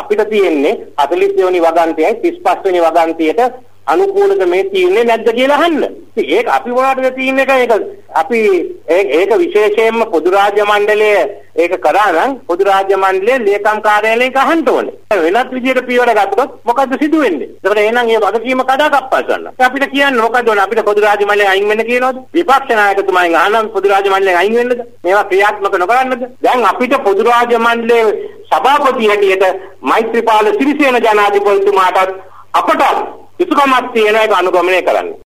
අපිට තියෙන්නේ 40 වෙනි වගන්තියයි 35 වෙනි වගන්තියට අනුකූලද මේ තීරණය නැද්ද කියලා අහන්න. ඒක අපි මොනවටද තීරණ එක ඒක අපි ඒක විශේෂයෙන්ම පොදු රාජ්‍ය මණ්ඩලය ඒක කරා නම් පොදු රාජ්‍ය මණ්ඩලයේ ලේකම් කාර්යාලයෙන් අහන්න ඕනේ. වෙනත් විදියට පියවර ගත්තොත් මොකද්ද සිදු වෙන්නේ? ඒකට එහෙනම් මේ වගකීම කඩාකප්පල් කරන්න. අපිට කියන්න මොකද්ද ඕනේ? අපිට පොදු රාජ්‍ය මණ්ඩලයෙන් අයින් වෙන්න කියනවද? විපක්ෂ නායකතුමාගෙන් අහනම් පොදු රාජ්‍ය මණ්ඩලයෙන් අයින් වෙන්නද? මේවා ක්‍රියාත්මක නොකරන්නද? දැන් අපිට පොදු රාජ්‍ය මණ්ඩලයේ සභාපති හැටියට මෛත්‍රීපාල සිරිසේන ජනාධිපතිතුමාටත් අපට යුතුයකමක් තියෙන එක අනුගමනය කරන්න.